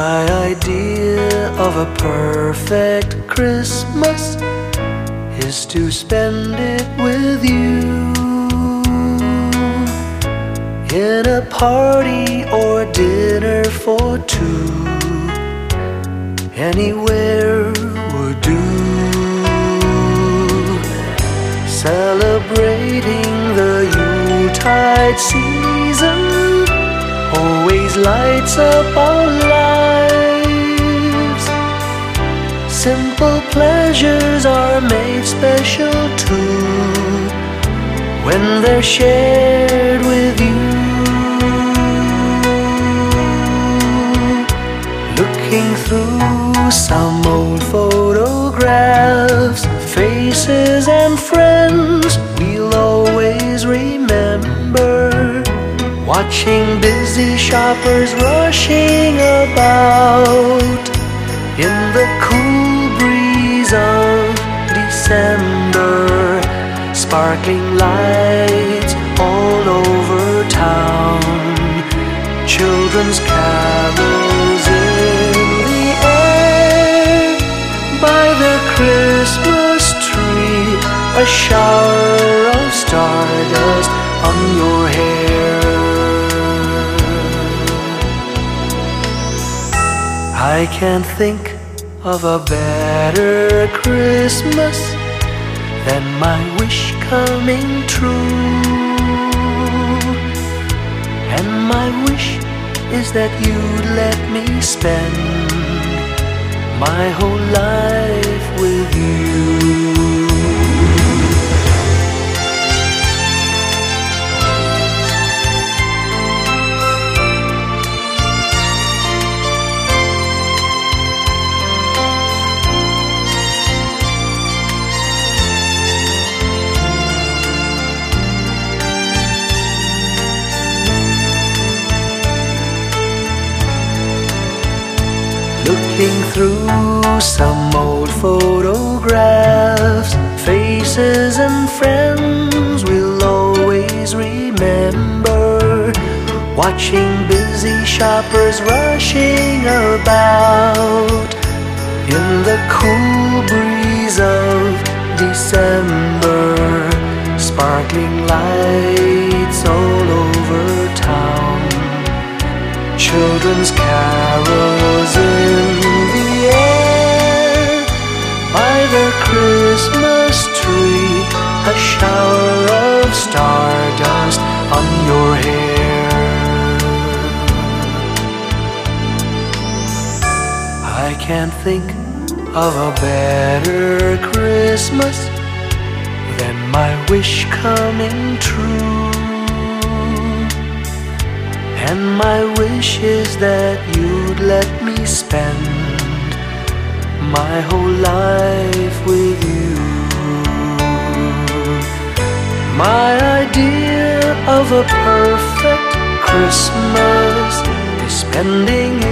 My idea of a perfect Christmas is to spend it with you in a party or dinner for two. Anywhere would do. Celebrating the Yuletide season always lights up our Simple pleasures are made special too when they're shared with you. Looking through some old photographs, faces and friends we'll always remember. Watching busy shoppers rushing about sparkling lights all over town, children's carols in the air by the Christmas tree, a shower of stardust on your hair. I can't think of a better Christmas than my wish coming true. And my wish is that you'd let me spend my whole life Looking through some old photographs, faces and friends we'll always remember. Watching busy shoppers rushing about in the cool breeze of December, sparkling lights all over town children's carols in the Christmas tree, a shower of stardust on your hair. I can't think of a better Christmas than my wish coming true. And my wish is that you'd let me spend my whole life with you. My idea of a perfect Christmas is spending